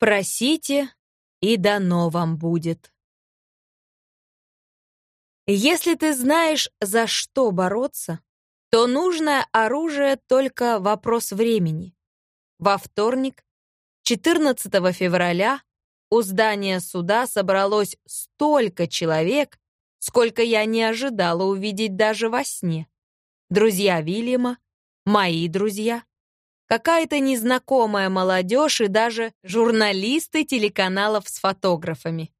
Просите, и дано вам будет. Если ты знаешь, за что бороться, то нужное оружие только вопрос времени. Во вторник, 14 февраля, у здания суда собралось столько человек, сколько я не ожидала увидеть даже во сне. Друзья Вильяма, мои друзья, какая-то незнакомая молодежь и даже журналисты телеканалов с фотографами.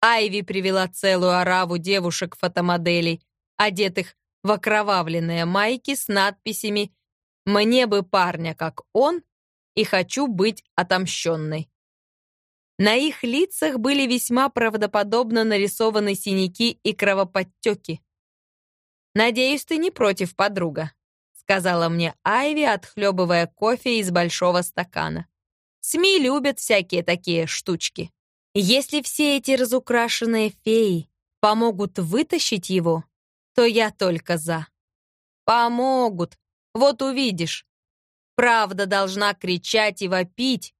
Айви привела целую ораву девушек-фотомоделей, одетых в окровавленные майки с надписями «Мне бы парня, как он, и хочу быть отомщенной». На их лицах были весьма правдоподобно нарисованы синяки и кровоподтеки. «Надеюсь, ты не против, подруга», сказала мне Айви, отхлебывая кофе из большого стакана. СМИ любят всякие такие штучки. Если все эти разукрашенные феи помогут вытащить его, то я только за. Помогут, вот увидишь. Правда должна кричать и вопить.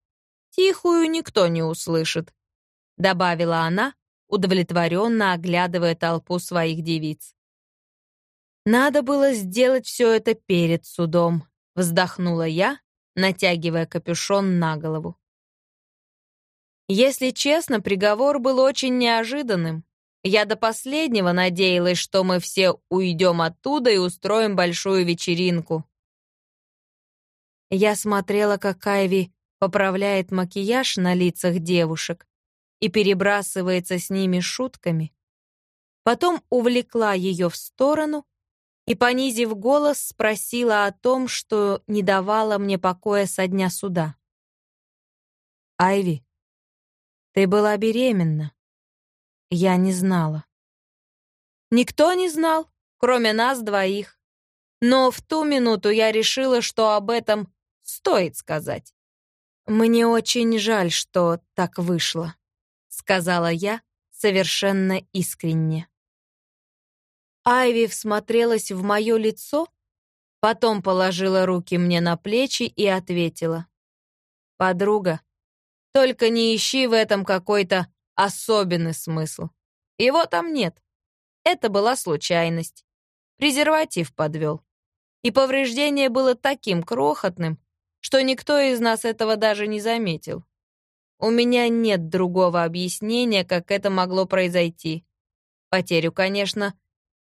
Тихую никто не услышит, добавила она, удовлетворенно оглядывая толпу своих девиц. Надо было сделать все это перед судом, вздохнула я, натягивая капюшон на голову. Если честно, приговор был очень неожиданным. Я до последнего надеялась, что мы все уйдем оттуда и устроим большую вечеринку. Я смотрела, как Айви поправляет макияж на лицах девушек и перебрасывается с ними шутками. Потом увлекла ее в сторону и, понизив голос, спросила о том, что не давало мне покоя со дня суда. «Айви, ты была беременна?» Я не знала. Никто не знал, кроме нас двоих. Но в ту минуту я решила, что об этом стоит сказать. «Мне очень жаль, что так вышло», — сказала я совершенно искренне. Айви всмотрелась в мое лицо, потом положила руки мне на плечи и ответила. «Подруга, только не ищи в этом какой-то особенный смысл. Его там нет. Это была случайность. Презерватив подвел. И повреждение было таким крохотным, что никто из нас этого даже не заметил. У меня нет другого объяснения, как это могло произойти. Потерю, конечно,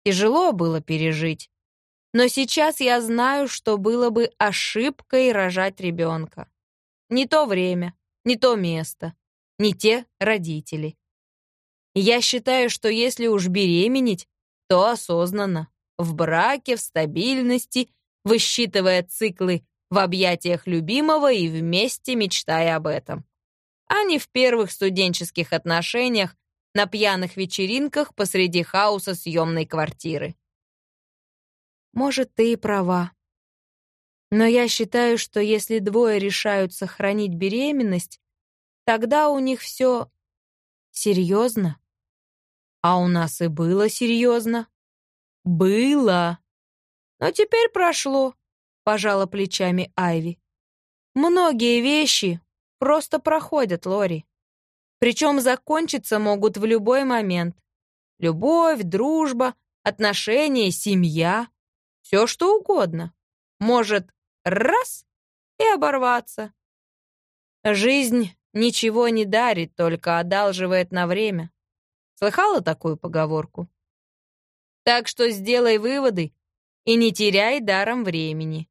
Тяжело было пережить. Но сейчас я знаю, что было бы ошибкой рожать ребенка. Не то время, не то место, не те родители. Я считаю, что если уж беременеть, то осознанно, в браке, в стабильности, высчитывая циклы в объятиях любимого и вместе мечтая об этом. А не в первых студенческих отношениях, на пьяных вечеринках посреди хаоса съемной квартиры. Может, ты и права. Но я считаю, что если двое решают сохранить беременность, тогда у них все серьезно. А у нас и было серьезно. Было. Но теперь прошло, пожала плечами Айви. Многие вещи просто проходят, Лори. Причем закончиться могут в любой момент. Любовь, дружба, отношения, семья. Все что угодно. Может раз и оборваться. Жизнь ничего не дарит, только одалживает на время. Слыхала такую поговорку? Так что сделай выводы и не теряй даром времени.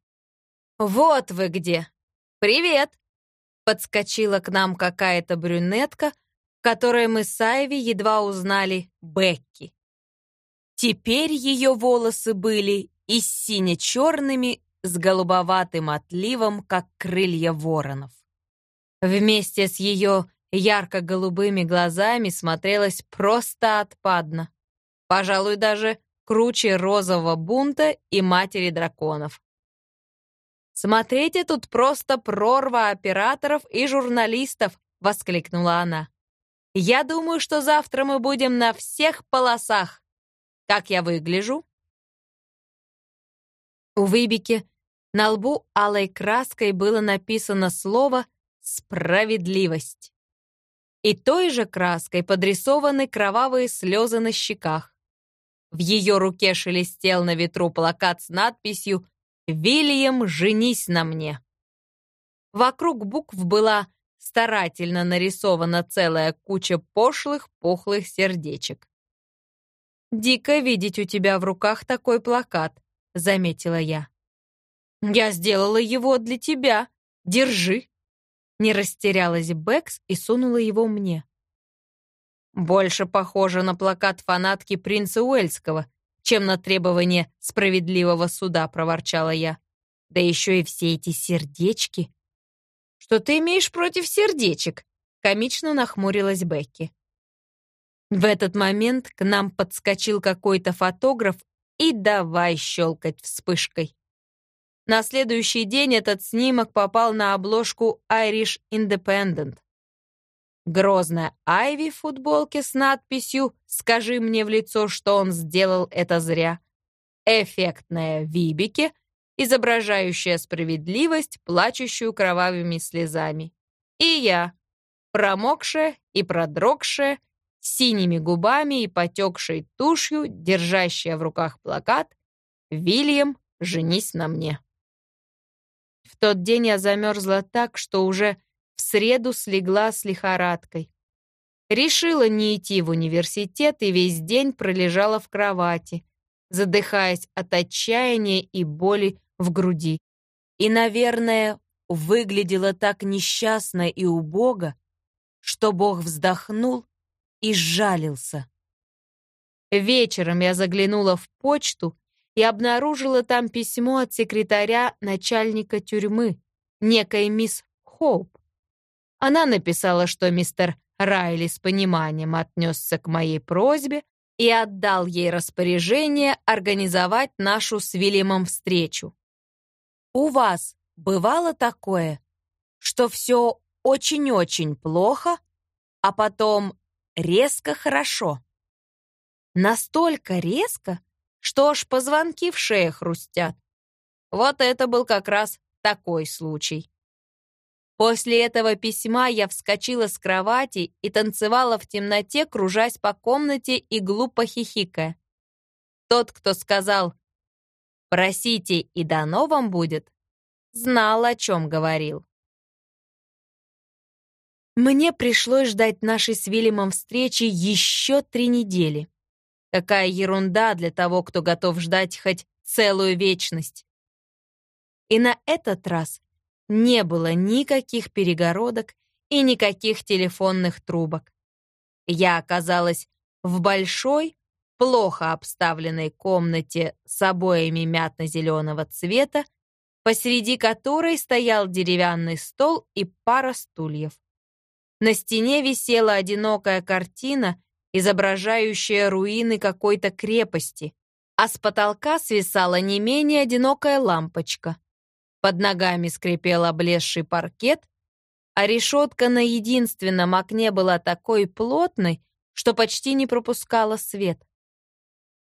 Вот вы где. Привет! Подскочила к нам какая-то брюнетка которой мы с Айви едва узнали Бекки. Теперь ее волосы были и сине-черными с голубоватым отливом, как крылья воронов. Вместе с ее ярко-голубыми глазами смотрелась просто отпадно. Пожалуй, даже круче розового бунта и матери драконов. «Смотрите, тут просто прорва операторов и журналистов!» — воскликнула она. Я думаю, что завтра мы будем на всех полосах. Как я выгляжу?» У Выбики на лбу алой краской было написано слово «Справедливость». И той же краской подрисованы кровавые слезы на щеках. В ее руке шелестел на ветру плакат с надписью «Вильям, женись на мне». Вокруг букв была старательно нарисована целая куча пошлых, пухлых сердечек. «Дико видеть у тебя в руках такой плакат», — заметила я. «Я сделала его для тебя. Держи». Не растерялась Бэкс и сунула его мне. Больше похоже на плакат фанатки принца Уэльского, чем на требование справедливого суда, проворчала я. Да еще и все эти сердечки. Что ты имеешь против сердечек? Комично нахмурилась Бекки. В этот момент к нам подскочил какой-то фотограф и давай щелкать вспышкой. На следующий день этот снимок попал на обложку Irish Independent. Грозная Айви в футболке с надписью «Скажи мне в лицо, что он сделал это зря». Эффектная Вибике, изображающая справедливость, плачущую кровавыми слезами. И я, промокшая и продрогшая, синими губами и потекшей тушью, держащая в руках плакат «Вильям, женись на мне». В тот день я замерзла так, что уже в среду слегла с лихорадкой. Решила не идти в университет и весь день пролежала в кровати, задыхаясь от отчаяния и боли в груди. И, наверное, выглядела так несчастно и убого, что Бог вздохнул и сжалился. Вечером я заглянула в почту и обнаружила там письмо от секретаря начальника тюрьмы, некой мисс Хоуп. Она написала, что мистер Райли с пониманием отнесся к моей просьбе и отдал ей распоряжение организовать нашу с Вильямом встречу. У вас бывало такое, что все очень-очень плохо, а потом резко хорошо? Настолько резко, что аж позвонки в шее хрустят. Вот это был как раз такой случай. После этого письма я вскочила с кровати и танцевала в темноте, кружась по комнате и глупо хихикая. Тот, кто сказал «Просите, и дано вам будет», знал, о чем говорил. Мне пришлось ждать нашей с Вильямом встречи еще три недели. Какая ерунда для того, кто готов ждать хоть целую вечность. И на этот раз не было никаких перегородок и никаких телефонных трубок. Я оказалась в большой, плохо обставленной комнате с обоями мятно-зеленого цвета, посреди которой стоял деревянный стол и пара стульев. На стене висела одинокая картина, изображающая руины какой-то крепости, а с потолка свисала не менее одинокая лампочка. Под ногами скрипел облезший паркет, а решетка на единственном окне была такой плотной, что почти не пропускала свет.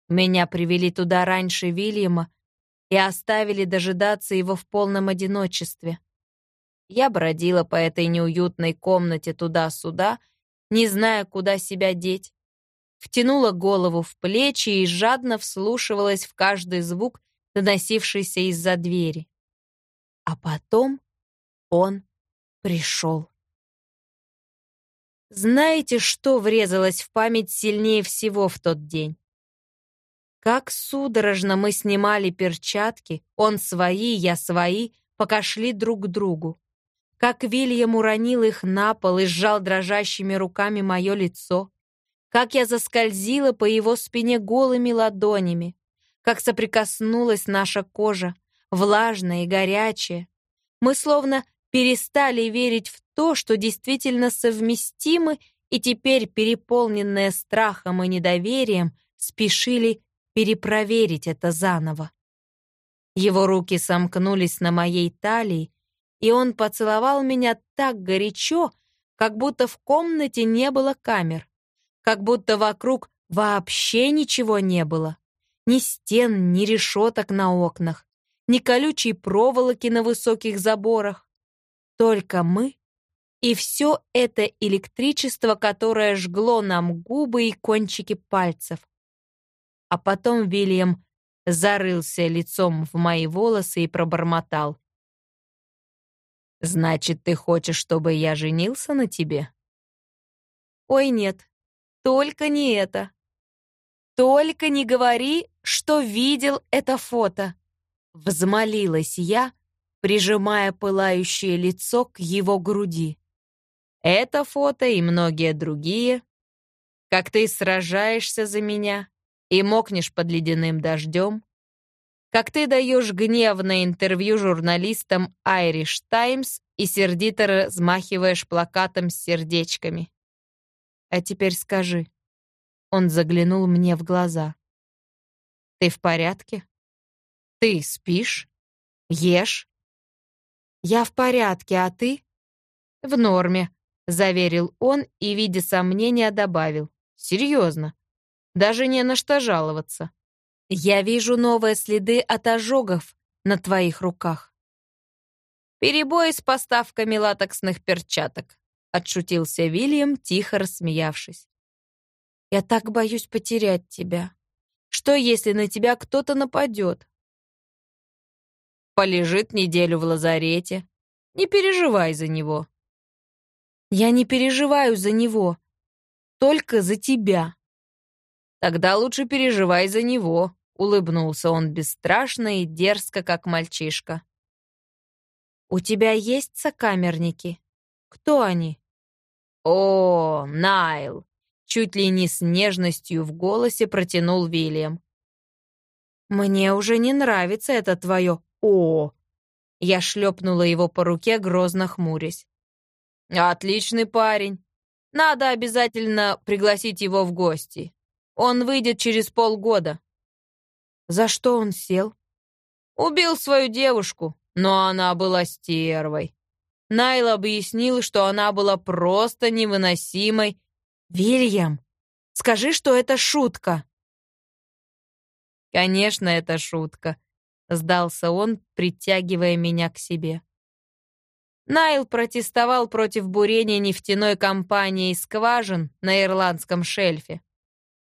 Меня привели туда раньше Вильяма и оставили дожидаться его в полном одиночестве. Я бродила по этой неуютной комнате туда-сюда, не зная, куда себя деть. Втянула голову в плечи и жадно вслушивалась в каждый звук, доносившийся из-за двери. А потом он пришел. Знаете, что врезалось в память сильнее всего в тот день? Как судорожно мы снимали перчатки, он свои, я свои, пока шли друг к другу. Как Вильям уронил их на пол и сжал дрожащими руками мое лицо. Как я заскользила по его спине голыми ладонями. Как соприкоснулась наша кожа, влажное и горячее. Мы словно перестали верить в то, что действительно совместимы, и теперь, переполненные страхом и недоверием, спешили перепроверить это заново. Его руки сомкнулись на моей талии, и он поцеловал меня так горячо, как будто в комнате не было камер, как будто вокруг вообще ничего не было. Ни стен, ни решеток на окнах, ни колючей проволоки на высоких заборах. Только мы И все это электричество, которое жгло нам губы и кончики пальцев. А потом Вильям зарылся лицом в мои волосы и пробормотал. «Значит, ты хочешь, чтобы я женился на тебе?» «Ой, нет, только не это. Только не говори, что видел это фото!» Взмолилась я, прижимая пылающее лицо к его груди. Это фото и многие другие, как ты сражаешься за меня и мокнешь под ледяным дождем, как ты даешь гневное интервью журналистам Irish Times и сердито размахиваешь плакатом с сердечками. А теперь скажи. Он заглянул мне в глаза. Ты в порядке? Ты спишь? Ешь? Я в порядке, а ты? В норме, заверил он и, видя сомнения, добавил. Серьезно. Даже не на что жаловаться. Я вижу новые следы от ожогов на твоих руках. Перебои с поставками латексных перчаток, отшутился Вильям, тихо рассмеявшись. Я так боюсь потерять тебя. Что, если на тебя кто-то нападет? Полежит неделю в лазарете. Не переживай за него. Я не переживаю за него. Только за тебя. Тогда лучше переживай за него, улыбнулся он бесстрашно и дерзко, как мальчишка. У тебя есть сокамерники? Кто они? О, Найл, чуть ли не с нежностью в голосе протянул Вильям. Мне уже не нравится это твое «О!» Я шлепнула его по руке, грозно хмурясь. «Отличный парень. Надо обязательно пригласить его в гости. Он выйдет через полгода». «За что он сел?» «Убил свою девушку, но она была стервой. Найл объяснил, что она была просто невыносимой. «Вильям, скажи, что это шутка!» «Конечно, это шутка», Сдался он, притягивая меня к себе. Найл протестовал против бурения нефтяной компании скважин на ирландском шельфе.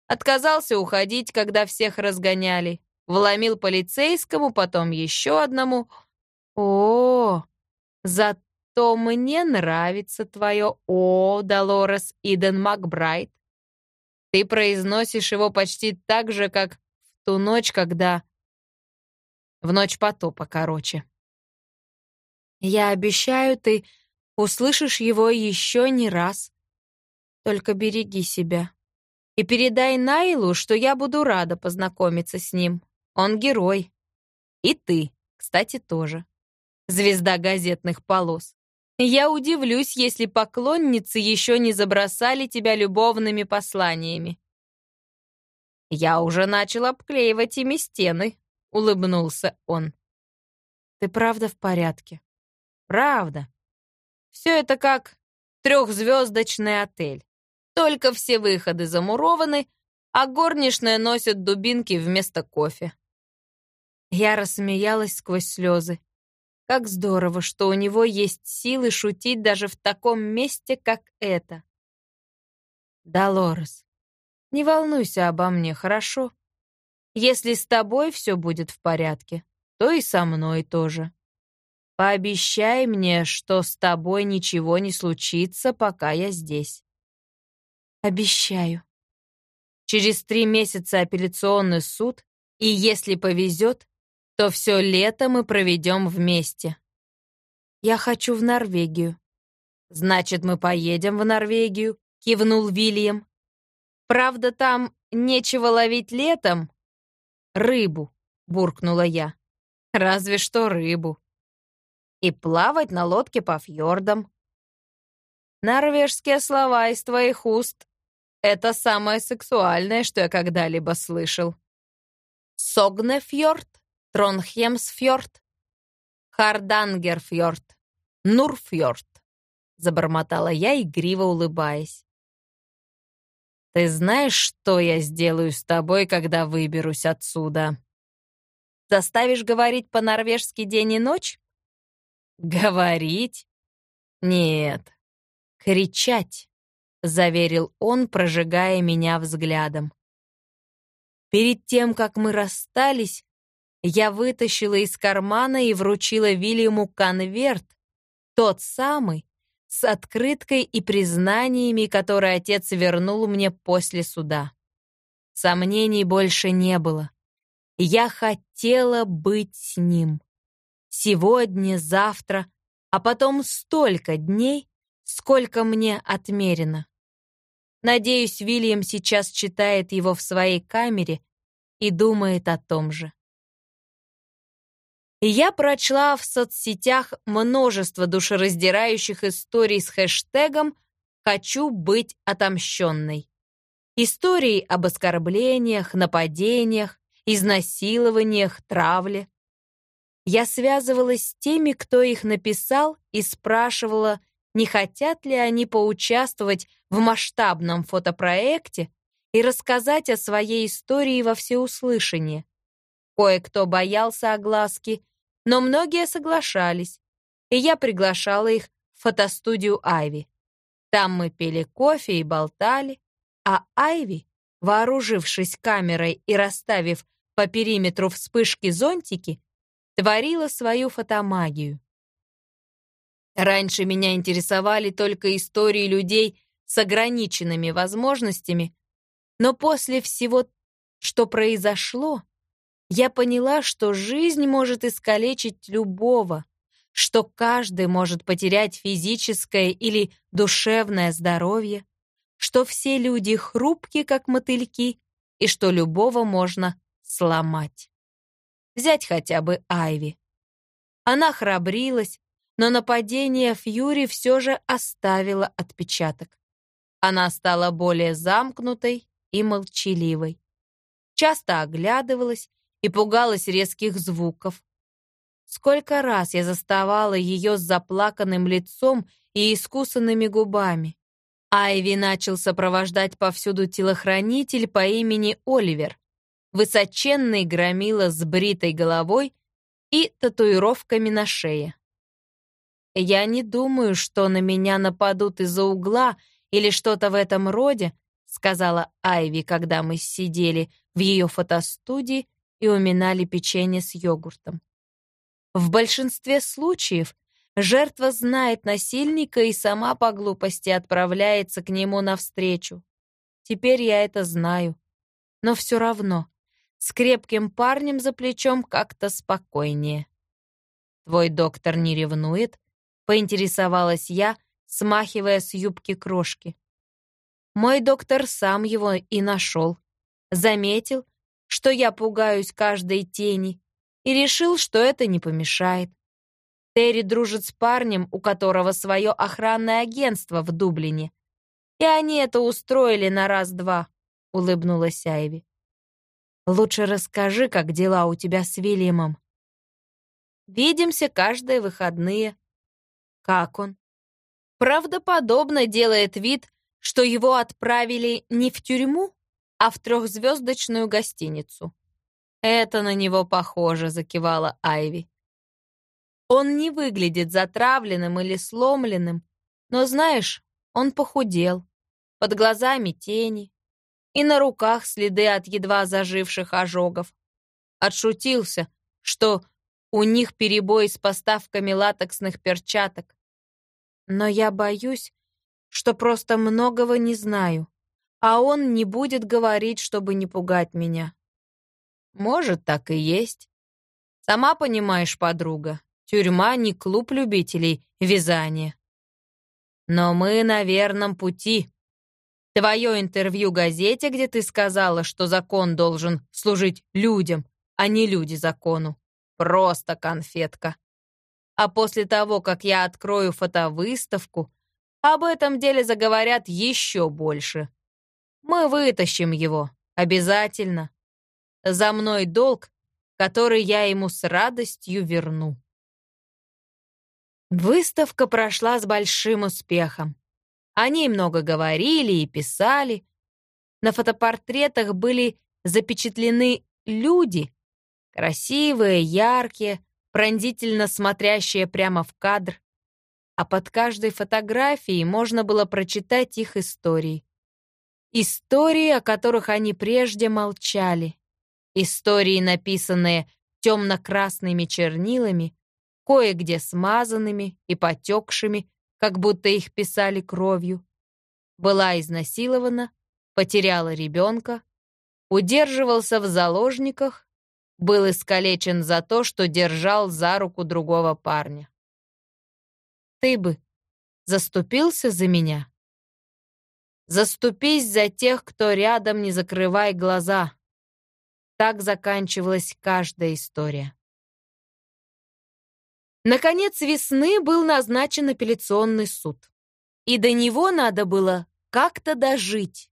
Отказался уходить, когда всех разгоняли. Вломил полицейскому, потом еще одному. О, зато мне нравится твое «О», Долорес Иден Макбрайт. Ты произносишь его почти так же, как в ту ночь, когда в ночь потопа, короче. Я обещаю, ты услышишь его еще не раз. Только береги себя. И передай Найлу, что я буду рада познакомиться с ним. Он герой. И ты, кстати, тоже. Звезда газетных полос. Я удивлюсь, если поклонницы еще не забросали тебя любовными посланиями. Я уже начал обклеивать ими стены, улыбнулся он. Ты правда в порядке? Правда. Все это как трехзвездочный отель. Только все выходы замурованы, а горничная носит дубинки вместо кофе. Я рассмеялась сквозь слезы. Как здорово, что у него есть силы шутить даже в таком месте, как это. Долорес, не волнуйся обо мне, хорошо? Если с тобой все будет в порядке, то и со мной тоже. Пообещай мне, что с тобой ничего не случится, пока я здесь. Обещаю. Через три месяца апелляционный суд, и если повезет, то все лето мы проведем вместе. Я хочу в Норвегию. Значит, мы поедем в Норвегию, кивнул Вильям. Правда, там нечего ловить летом, «Рыбу», — буркнула я. «Разве что рыбу». «И плавать на лодке по фьордам». «Норвежские слова из твоих уст — это самое сексуальное, что я когда-либо слышал». Согнефьорд, Тронхемсфьорд, Хардангерфьорд, Нурфьорд, забормотала я, игриво улыбаясь. Ты знаешь, что я сделаю с тобой, когда выберусь отсюда? Заставишь говорить по-норвежски день и ночь? Говорить? Нет. кричать», — заверил он, прожигая меня взглядом. Перед тем, как мы расстались, я вытащила из кармана и вручила Вильяму конверт, тот самый, с открыткой и признаниями, которые отец вернул мне после суда. Сомнений больше не было. Я хотела быть с ним. Сегодня, завтра, а потом столько дней, сколько мне отмерено. Надеюсь, Вильям сейчас читает его в своей камере и думает о том же. Я прочла в соцсетях множество душераздирающих историй с хэштегом «Хочу быть отомщенной». Истории об оскорблениях, нападениях, изнасилованиях, травле. Я связывалась с теми, кто их написал, и спрашивала, не хотят ли они поучаствовать в масштабном фотопроекте и рассказать о своей истории во всеуслышание. Кое-кто боялся огласки, но многие соглашались, и я приглашала их в фотостудию Айви. Там мы пили кофе и болтали, а Айви, вооружившись камерой и расставив по периметру вспышки зонтики, творила свою фотомагию. Раньше меня интересовали только истории людей с ограниченными возможностями, но после всего, что произошло, я поняла, что жизнь может искалечить любого, что каждый может потерять физическое или душевное здоровье, что все люди хрупки, как мотыльки, и что любого можно сломать. Взять хотя бы Айви. Она храбрилась, но нападение Фьюри все же оставило отпечаток. Она стала более замкнутой и молчаливой. Часто оглядывалась и пугалась резких звуков. Сколько раз я заставала ее с заплаканным лицом и искусанными губами. Айви начал сопровождать повсюду телохранитель по имени Оливер, высоченный громила с бритой головой и татуировками на шее. Я не думаю, что на меня нападут из-за угла или что-то в этом роде, сказала Айви, когда мы сидели в ее фотостудии и уминали печенье с йогуртом. В большинстве случаев жертва знает насильника и сама по глупости отправляется к нему навстречу. Теперь я это знаю. Но все равно, с крепким парнем за плечом как-то спокойнее. «Твой доктор не ревнует?» — поинтересовалась я, смахивая с юбки крошки. Мой доктор сам его и нашел. Заметил, что я пугаюсь каждой тени, и решил, что это не помешает. Терри дружит с парнем, у которого свое охранное агентство в Дублине. И они это устроили на раз-два, — улыбнулась Айви. Лучше расскажи, как дела у тебя с Вильямом. Видимся каждые выходные. Как он? Правдоподобно делает вид, что его отправили не в тюрьму, а в трехзвездочную гостиницу. Это на него похоже, закивала Айви. Он не выглядит затравленным или сломленным, но, знаешь, он похудел. Под глазами тени, и на руках следы от едва заживших ожогов. Отшутился, что у них перебой с поставками латексных перчаток. Но я боюсь, что просто многого не знаю, а он не будет говорить, чтобы не пугать меня. Может, так и есть. Сама понимаешь, подруга, тюрьма не клуб любителей вязания. Но мы на верном пути. Твое интервью газете, где ты сказала, что закон должен служить людям, а не люди закону. Просто конфетка. А после того, как я открою фотовыставку, об этом деле заговорят еще больше. Мы вытащим его, обязательно. За мной долг, который я ему с радостью верну. Выставка прошла с большим успехом. О ней много говорили и писали. На фотопортретах были запечатлены люди, красивые, яркие, пронзительно смотрящие прямо в кадр. а под каждой фотографией можно было прочитать их истории. Истории, о которых они прежде молчали. Истории, написанные темно-красными чернилами, кое-где смазанными и потекшими, как будто их писали кровью. Была изнасилована, потеряла ребенка, удерживался в заложниках, был искалечен за то, что держал за руку другого парня. Ты бы заступился за меня? Заступись за тех, кто рядом, не закрывай глаза. Так заканчивалась каждая история. Наконец весны был назначен апелляционный суд. И до него надо было как-то дожить.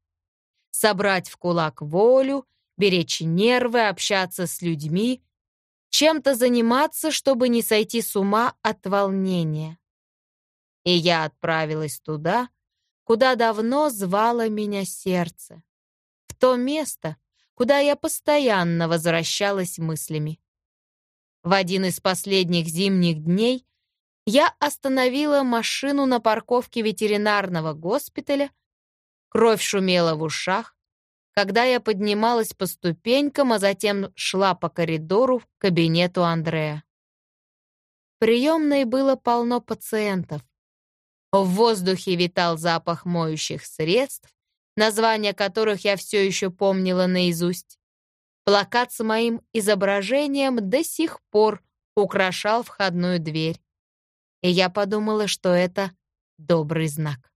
Собрать в кулак волю, беречь нервы, общаться с людьми, чем-то заниматься, чтобы не сойти с ума от волнения. И я отправилась туда, куда давно звало меня сердце, в то место, куда я постоянно возвращалась мыслями. В один из последних зимних дней я остановила машину на парковке ветеринарного госпиталя, кровь шумела в ушах, когда я поднималась по ступенькам, а затем шла по коридору к кабинету Андрея. В приемной было полно пациентов. В воздухе витал запах моющих средств, названия которых я все еще помнила наизусть. Плакат с моим изображением до сих пор украшал входную дверь. И я подумала, что это добрый знак.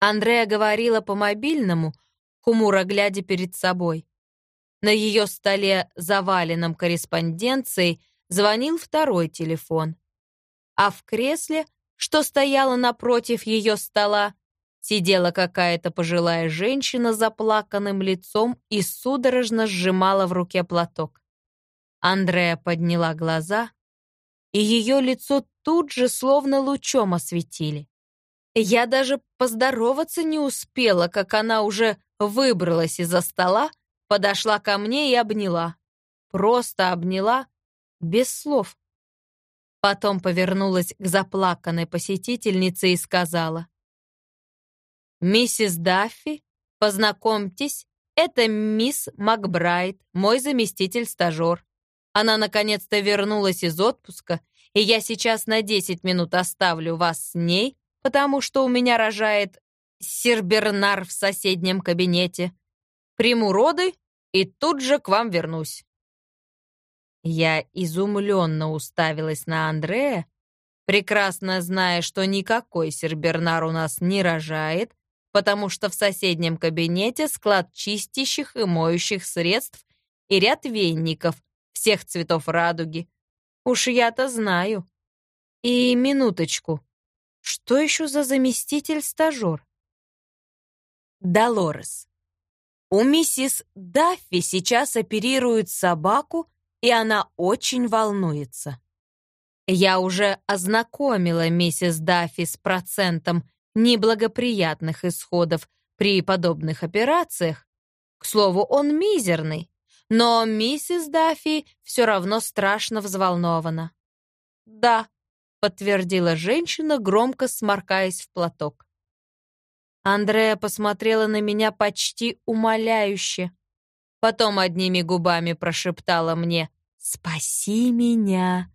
Андрея говорила по мобильному, хмуро глядя перед собой. На ее столе, заваленном корреспонденцией, звонил второй телефон. А в кресле — что стояла напротив ее стола, сидела какая-то пожилая женщина с заплаканным лицом и судорожно сжимала в руке платок. Андрея подняла глаза, и ее лицо тут же словно лучом осветили. Я даже поздороваться не успела, как она уже выбралась из-за стола, подошла ко мне и обняла. Просто обняла, без слов. Потом повернулась к заплаканной посетительнице и сказала. «Миссис Даффи, познакомьтесь, это мисс Макбрайт, мой заместитель-стажер. Она наконец-то вернулась из отпуска, и я сейчас на 10 минут оставлю вас с ней, потому что у меня рожает Сербернар в соседнем кабинете. Приму роды и тут же к вам вернусь. Я изумленно уставилась на Андрея, прекрасно зная, что никакой Сербернар у нас не рожает, потому что в соседнем кабинете склад чистящих и моющих средств и ряд венников всех цветов радуги. Уж я-то знаю. И минуточку. Что еще за заместитель-стажер? Долорес. У миссис Даффи сейчас оперируют собаку и она очень волнуется. Я уже ознакомила миссис Даффи с процентом неблагоприятных исходов при подобных операциях. К слову, он мизерный, но миссис Даффи все равно страшно взволнована. «Да», — подтвердила женщина, громко сморкаясь в платок. Андрея посмотрела на меня почти умоляюще. Потом одними губами прошептала мне «Спаси меня!»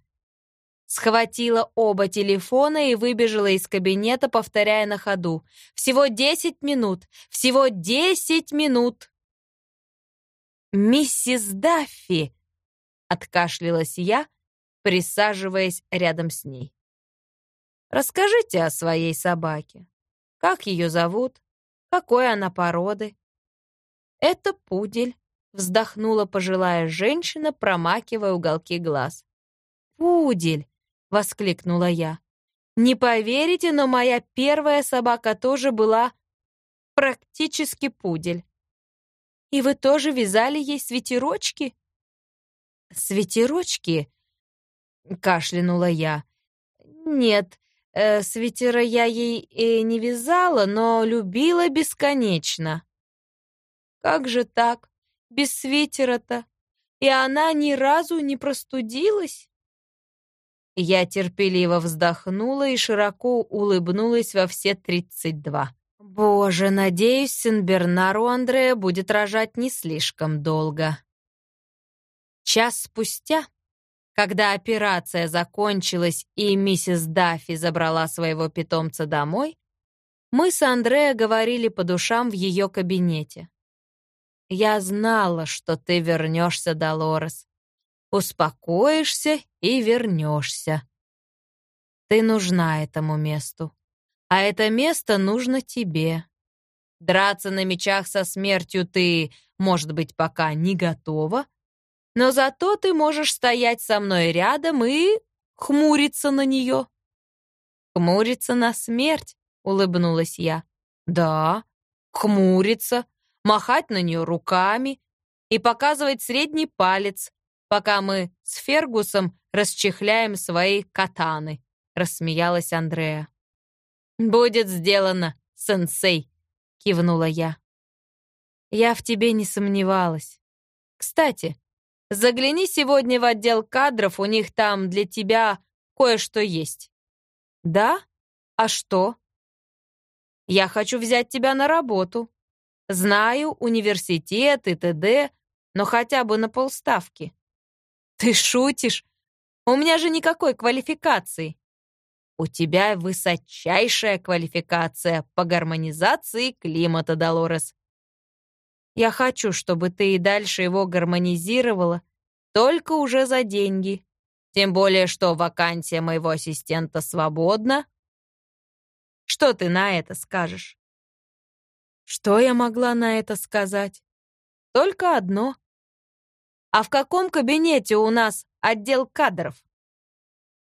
Схватила оба телефона и выбежала из кабинета, повторяя на ходу. «Всего десять минут! Всего десять минут!» «Миссис Даффи!» — откашлялась я, присаживаясь рядом с ней. «Расскажите о своей собаке. Как ее зовут? Какой она породы?» «Это пудель вздохнула пожилая женщина, промакивая уголки глаз. «Пудель!» — воскликнула я. «Не поверите, но моя первая собака тоже была практически пудель. И вы тоже вязали ей свитерочки?» «Свитерочки?» — кашлянула я. «Нет, э, свитера я ей э, не вязала, но любила бесконечно». «Как же так?» Без свитера-то, и она ни разу не простудилась? Я терпеливо вздохнула и широко улыбнулась во все тридцать два. Боже, надеюсь, Сенбернару Андрея будет рожать не слишком долго. Час спустя, когда операция закончилась и миссис Даффи забрала своего питомца домой, мы с Андреа говорили по душам в ее кабинете. «Я знала, что ты вернешься, Долорес успокоишься и вернешься. Ты нужна этому месту, а это место нужно тебе. Драться на мечах со смертью ты, может быть, пока не готова, но зато ты можешь стоять со мной рядом и хмуриться на нее. Хмуриться на смерть, улыбнулась я. Да, хмуриться, махать на нее руками и показывать средний палец, пока мы с Фергусом расчехляем свои катаны», — рассмеялась Андреа. «Будет сделано, сенсей», — кивнула я. «Я в тебе не сомневалась. Кстати, загляни сегодня в отдел кадров, у них там для тебя кое-что есть». «Да? А что?» «Я хочу взять тебя на работу. Знаю, университет и т.д., но хотя бы на полставки. Ты шутишь? У меня же никакой квалификации. У тебя высочайшая квалификация по гармонизации климата, Долорес. Я хочу, чтобы ты и дальше его гармонизировала, только уже за деньги. Тем более, что вакансия моего ассистента свободна. Что ты на это скажешь? Что я могла на это сказать? Только одно. А в каком кабинете у нас отдел кадров?